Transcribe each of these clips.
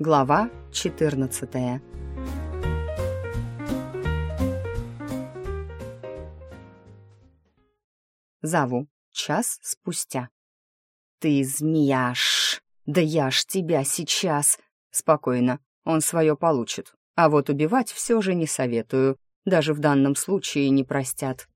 Глава 14 Заву. Час спустя. «Ты змеяш! Да я ж тебя сейчас!» «Спокойно, он свое получит. А вот убивать все же не советую. Даже в данном случае не простят».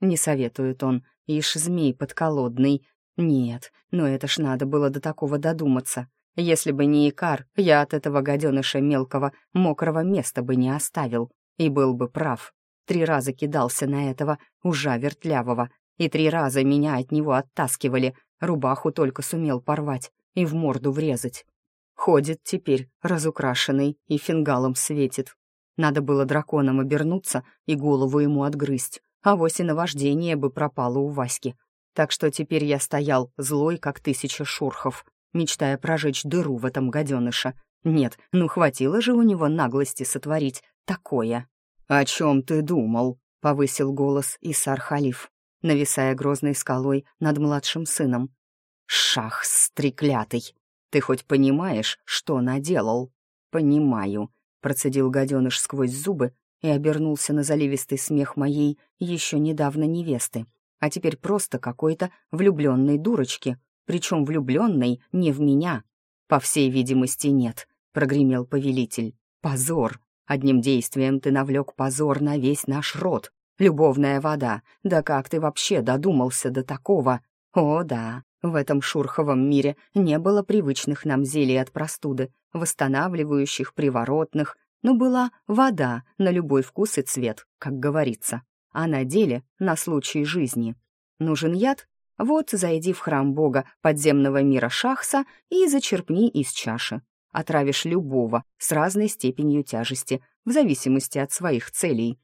Не советует он, ишь змей подколодный. Нет, но это ж надо было до такого додуматься. Если бы не Икар, я от этого гаденыша мелкого мокрого места бы не оставил. И был бы прав. Три раза кидался на этого ужа вертлявого, и три раза меня от него оттаскивали, рубаху только сумел порвать и в морду врезать. Ходит теперь, разукрашенный, и фингалом светит. Надо было драконом обернуться и голову ему отгрызть, а вось и наваждение бы пропало у Васьки. Так что теперь я стоял злой, как тысяча шурхов, мечтая прожечь дыру в этом гаденыше. Нет, ну хватило же у него наглости сотворить такое. «О чем ты думал?» — повысил голос Исар Халиф, нависая грозной скалой над младшим сыном. «Шах стреклятый! Ты хоть понимаешь, что наделал?» «Понимаю», — процедил гаденыш сквозь зубы и обернулся на заливистый смех моей еще недавно невесты, а теперь просто какой-то влюбленной дурочки, причем влюбленной не в меня. «По всей видимости, нет», — прогремел повелитель. «Позор! Одним действием ты навлек позор на весь наш род. Любовная вода. Да как ты вообще додумался до такого? О, да, в этом шурховом мире не было привычных нам зелий от простуды, восстанавливающих, приворотных, но была вода на любой вкус и цвет, как говорится. А на деле на случай жизни. Нужен яд? Вот зайди в храм бога подземного мира Шахса и зачерпни из чаши. Отравишь любого с разной степенью тяжести, в зависимости от своих целей.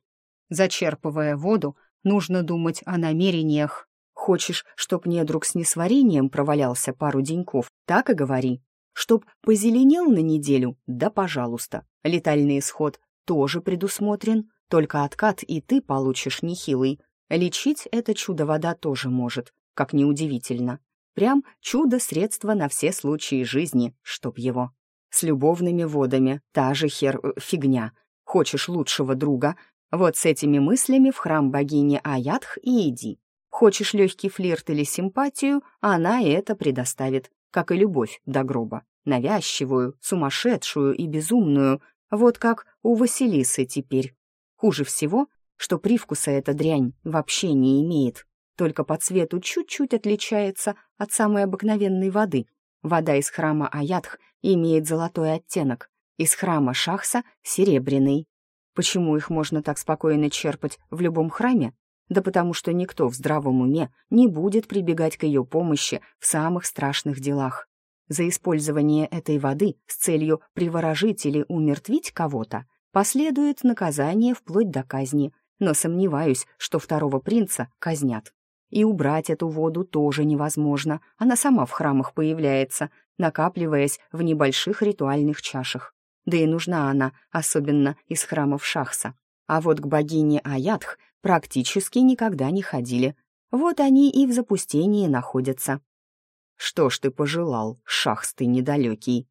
Зачерпывая воду, нужно думать о намерениях. Хочешь, чтоб недруг с несварением провалялся пару деньков, так и говори. Чтоб позеленел на неделю, да пожалуйста. Летальный исход тоже предусмотрен, только откат и ты получишь нехилый. Лечить это чудо-вода тоже может, как неудивительно. Прям чудо-средство на все случаи жизни, чтоб его. С любовными водами та же хер... Э, фигня. Хочешь лучшего друга? Вот с этими мыслями в храм богини Аятх и иди. Хочешь легкий флирт или симпатию, она это предоставит, как и любовь до гроба. Навязчивую, сумасшедшую и безумную, вот как у Василисы теперь. Хуже всего, что привкуса эта дрянь вообще не имеет только по цвету чуть-чуть отличается от самой обыкновенной воды. Вода из храма Аятх имеет золотой оттенок, из храма Шахса — серебряный. Почему их можно так спокойно черпать в любом храме? Да потому что никто в здравом уме не будет прибегать к ее помощи в самых страшных делах. За использование этой воды с целью приворожить или умертвить кого-то последует наказание вплоть до казни, но сомневаюсь, что второго принца казнят. И убрать эту воду тоже невозможно, она сама в храмах появляется, накапливаясь в небольших ритуальных чашах. Да и нужна она, особенно из храмов Шахса. А вот к богине Аятх практически никогда не ходили. Вот они и в запустении находятся. «Что ж ты пожелал, Шахс ты недалекий?»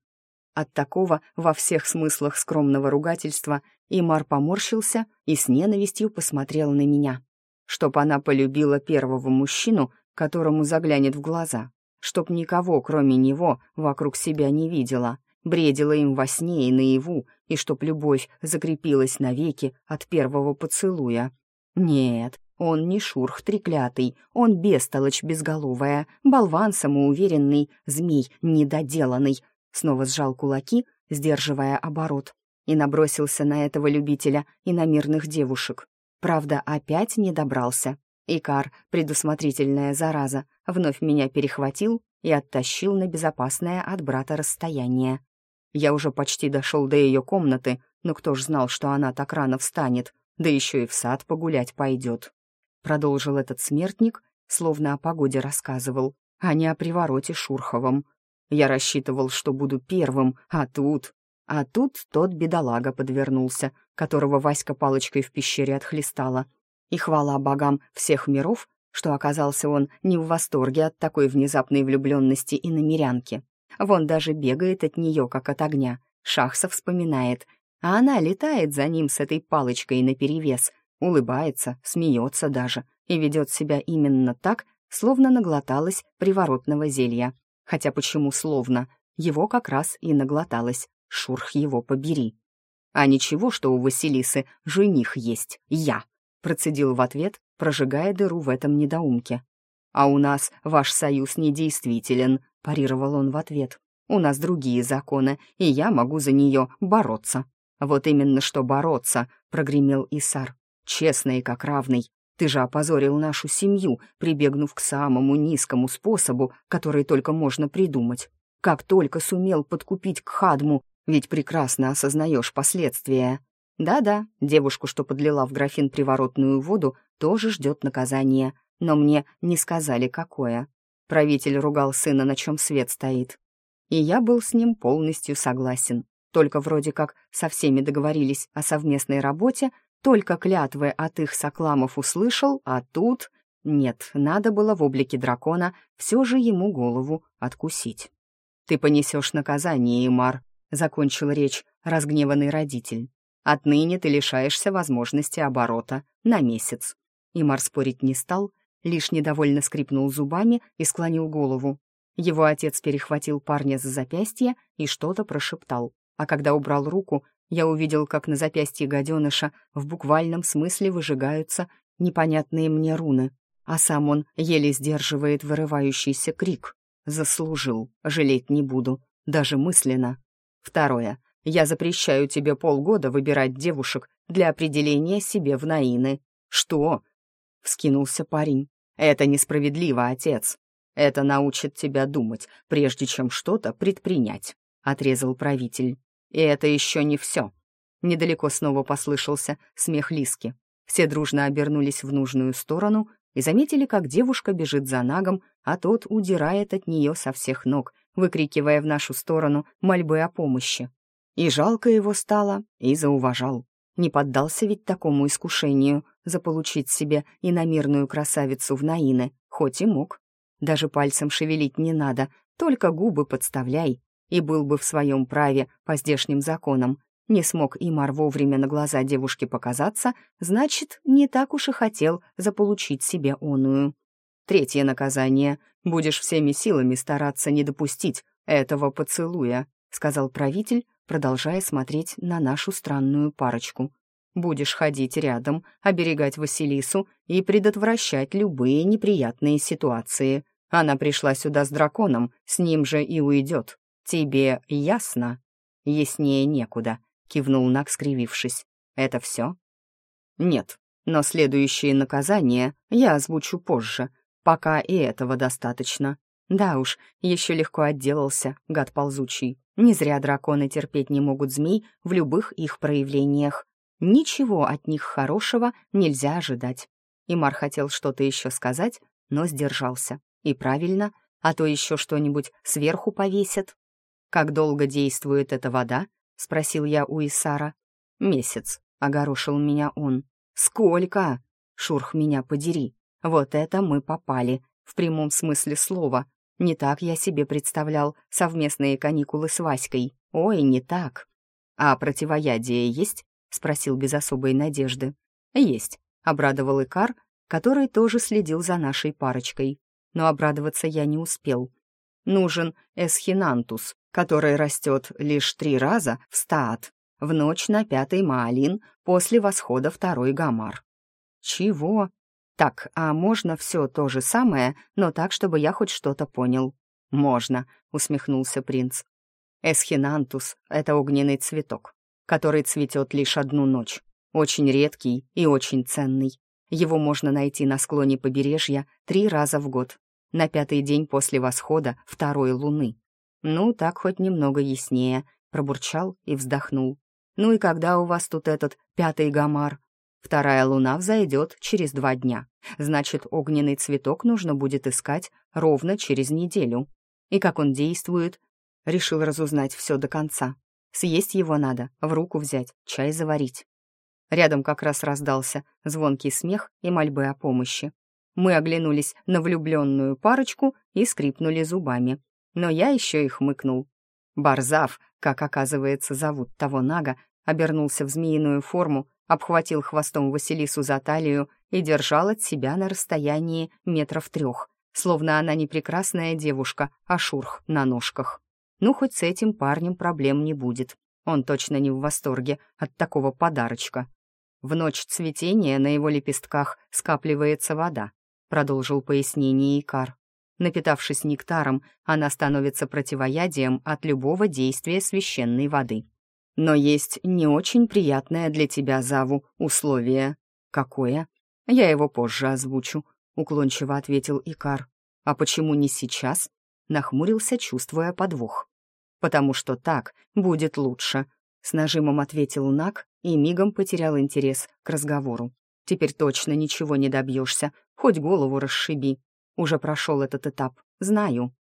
От такого во всех смыслах скромного ругательства Имар поморщился и с ненавистью посмотрел на меня чтоб она полюбила первого мужчину, которому заглянет в глаза, чтоб никого, кроме него, вокруг себя не видела, бредила им во сне и наяву, и чтоб любовь закрепилась навеки от первого поцелуя. Нет, он не шурх треклятый, он бестолочь безголовая, болван самоуверенный, змей недоделанный. Снова сжал кулаки, сдерживая оборот, и набросился на этого любителя и на мирных девушек. Правда, опять не добрался. Икар, предусмотрительная зараза, вновь меня перехватил и оттащил на безопасное от брата расстояние. Я уже почти дошел до ее комнаты, но кто ж знал, что она так рано встанет, да еще и в сад погулять пойдет. Продолжил этот смертник, словно о погоде рассказывал, а не о привороте Шурховом. Я рассчитывал, что буду первым, а тут... А тут тот бедолага подвернулся, которого Васька палочкой в пещере отхлестала. И хвала богам всех миров, что оказался он не в восторге от такой внезапной влюбленности и намерянки. Вон даже бегает от нее, как от огня, Шахса вспоминает, а она летает за ним с этой палочкой наперевес, улыбается, смеется даже и ведет себя именно так, словно наглоталась приворотного зелья. Хотя почему словно? Его как раз и наглоталась. Шурх его побери. А ничего, что у Василисы жених есть, я, процедил в ответ, прожигая дыру в этом недоумке. «А у нас ваш союз недействителен», — парировал он в ответ. «У нас другие законы, и я могу за нее бороться». «Вот именно что бороться», — прогремел Исар. «Честный, как равный. Ты же опозорил нашу семью, прибегнув к самому низкому способу, который только можно придумать. Как только сумел подкупить Кхадму, ведь прекрасно осознаешь последствия. Да-да, девушку, что подлила в графин приворотную воду, тоже ждет наказание, но мне не сказали, какое. Правитель ругал сына, на чем свет стоит. И я был с ним полностью согласен. Только вроде как со всеми договорились о совместной работе, только клятвы от их сокламов услышал, а тут... Нет, надо было в облике дракона все же ему голову откусить. «Ты понесешь наказание, Имар», — закончил речь разгневанный родитель. «Отныне ты лишаешься возможности оборота на месяц». Имар спорить не стал, лишь недовольно скрипнул зубами и склонил голову. Его отец перехватил парня за запястье и что-то прошептал, а когда убрал руку, я увидел, как на запястье гаденыша в буквальном смысле выжигаются непонятные мне руны, а сам он еле сдерживает вырывающийся крик. Заслужил, жалеть не буду, даже мысленно. Второе. Я запрещаю тебе полгода выбирать девушек для определения себе в наины. Что? Вскинулся парень. Это несправедливо, отец. Это научит тебя думать, прежде чем что-то предпринять, отрезал правитель. И это еще не все. Недалеко снова послышался смех Лиски. Все дружно обернулись в нужную сторону и заметили, как девушка бежит за нагом, а тот удирает от нее со всех ног, выкрикивая в нашу сторону мольбы о помощи. И жалко его стало, и зауважал. Не поддался ведь такому искушению заполучить себе иномирную красавицу в Наины, хоть и мог. Даже пальцем шевелить не надо, только губы подставляй, и был бы в своем праве по здешним законам. Не смог Имар вовремя на глаза девушки показаться, значит, не так уж и хотел заполучить себе оную. Третье наказание. Будешь всеми силами стараться не допустить этого поцелуя, сказал правитель, продолжая смотреть на нашу странную парочку. Будешь ходить рядом, оберегать Василису и предотвращать любые неприятные ситуации. Она пришла сюда с драконом, с ним же и уйдет. «Тебе ясно?» «Яснее некуда», — кивнул Нак, скривившись. «Это все?» «Нет, но следующие наказания я озвучу позже. Пока и этого достаточно. Да уж, еще легко отделался, гад ползучий. Не зря драконы терпеть не могут змей в любых их проявлениях. Ничего от них хорошего нельзя ожидать. Имар хотел что-то еще сказать, но сдержался. И правильно, а то еще что-нибудь сверху повесят. «Как долго действует эта вода?» — спросил я у Исара. «Месяц», — огорошил меня он. «Сколько?» «Шурх, меня подери. Вот это мы попали, в прямом смысле слова. Не так я себе представлял совместные каникулы с Васькой. Ой, не так». «А противоядие есть?» — спросил без особой надежды. «Есть», — обрадовал Икар, который тоже следил за нашей парочкой. Но обрадоваться я не успел. Нужен эсхинантус, который растет лишь три раза в стаат, в ночь на пятый Маалин после восхода второй Гамар. Чего? Так, а можно все то же самое, но так, чтобы я хоть что-то понял? Можно, усмехнулся принц. Эсхинантус — это огненный цветок, который цветет лишь одну ночь. Очень редкий и очень ценный. Его можно найти на склоне побережья три раза в год, на пятый день после восхода второй луны. «Ну, так хоть немного яснее», — пробурчал и вздохнул. «Ну и когда у вас тут этот пятый гамар?» «Вторая луна взойдет через два дня. Значит, огненный цветок нужно будет искать ровно через неделю. И как он действует?» Решил разузнать все до конца. Съесть его надо, в руку взять, чай заварить. Рядом как раз раздался звонкий смех и мольбы о помощи. Мы оглянулись на влюбленную парочку и скрипнули зубами но я еще и хмыкнул. «Барзав, как оказывается зовут того Нага, обернулся в змеиную форму, обхватил хвостом Василису за талию и держал от себя на расстоянии метров трех, словно она не прекрасная девушка, а шурх на ножках. Ну, хоть с этим парнем проблем не будет. Он точно не в восторге от такого подарочка. В ночь цветения на его лепестках скапливается вода, продолжил пояснение Икар. Напитавшись нектаром, она становится противоядием от любого действия священной воды. Но есть не очень приятное для тебя, Заву, условие. Какое? Я его позже озвучу, уклончиво ответил Икар. А почему не сейчас? Нахмурился, чувствуя подвох. Потому что так будет лучше, с нажимом ответил Нак и мигом потерял интерес к разговору. Теперь точно ничего не добьешься, хоть голову расшиби. Уже прошел этот этап, знаю.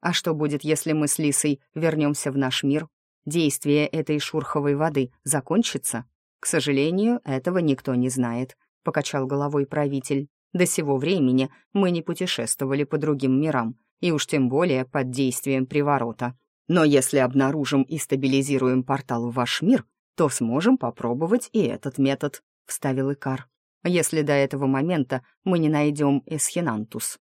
А что будет, если мы с Лисой вернемся в наш мир действие этой шурховой воды закончится? К сожалению, этого никто не знает, покачал головой правитель. До сего времени мы не путешествовали по другим мирам, и уж тем более под действием приворота. Но если обнаружим и стабилизируем портал в ваш мир, то сможем попробовать и этот метод», — вставил Икар. «Если до этого момента мы не найдем Эсхинантус».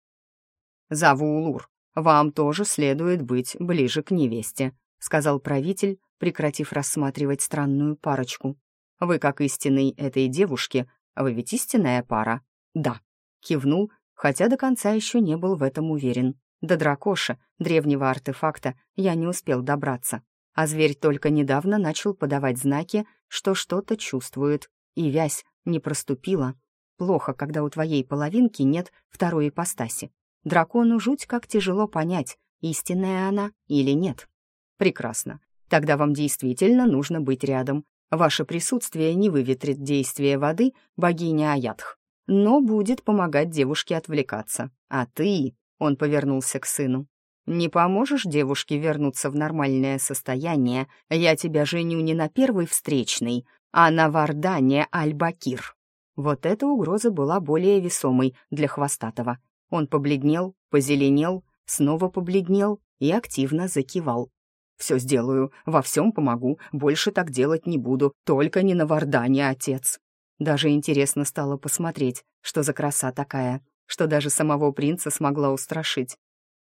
«Завуулур, вам тоже следует быть ближе к невесте», — сказал правитель, прекратив рассматривать странную парочку. «Вы, как истинный этой девушки, вы ведь истинная пара?» «Да», — кивнул, хотя до конца еще не был в этом уверен. До дракоша, древнего артефакта, я не успел добраться, а зверь только недавно начал подавать знаки, что что-то чувствует, и вязь не проступила. Плохо, когда у твоей половинки нет второй ипостаси. Дракону жуть как тяжело понять, истинная она или нет. Прекрасно. Тогда вам действительно нужно быть рядом. Ваше присутствие не выветрит действие воды богини Аятх, но будет помогать девушке отвлекаться. А ты, он повернулся к сыну, не поможешь девушке вернуться в нормальное состояние, я тебя женю не на первой встречной, а на Вардане Аль-Бакир. Вот эта угроза была более весомой для Хвостатого. Он побледнел, позеленел, снова побледнел и активно закивал. «Все сделаю, во всем помогу, больше так делать не буду, только не на Вардане, отец». Даже интересно стало посмотреть, что за краса такая, что даже самого принца смогла устрашить.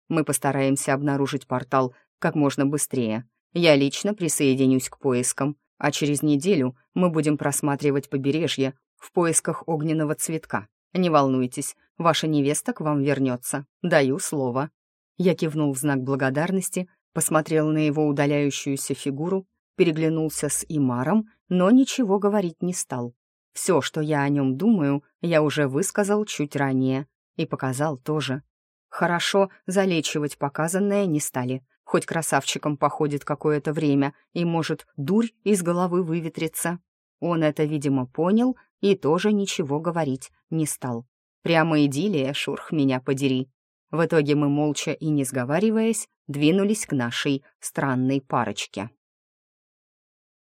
Мы постараемся обнаружить портал как можно быстрее. Я лично присоединюсь к поискам, а через неделю мы будем просматривать побережье в поисках огненного цветка. Не волнуйтесь, ваша невеста к вам вернется. Даю слово». Я кивнул в знак благодарности, посмотрел на его удаляющуюся фигуру, переглянулся с Имаром, но ничего говорить не стал. Все, что я о нем думаю, я уже высказал чуть ранее и показал тоже. Хорошо, залечивать показанное не стали. Хоть красавчиком походит какое-то время, и, может, дурь из головы выветрится. Он это, видимо, понял и тоже ничего говорить не стал. Прямо идиллия, шурх меня подери. В итоге мы молча и не сговариваясь двинулись к нашей странной парочке.